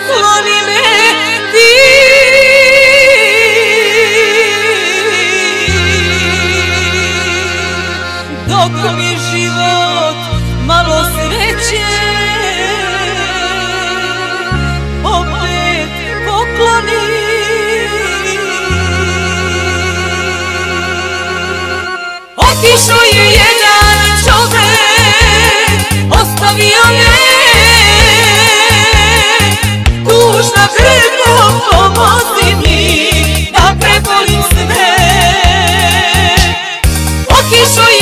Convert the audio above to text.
me ti. soy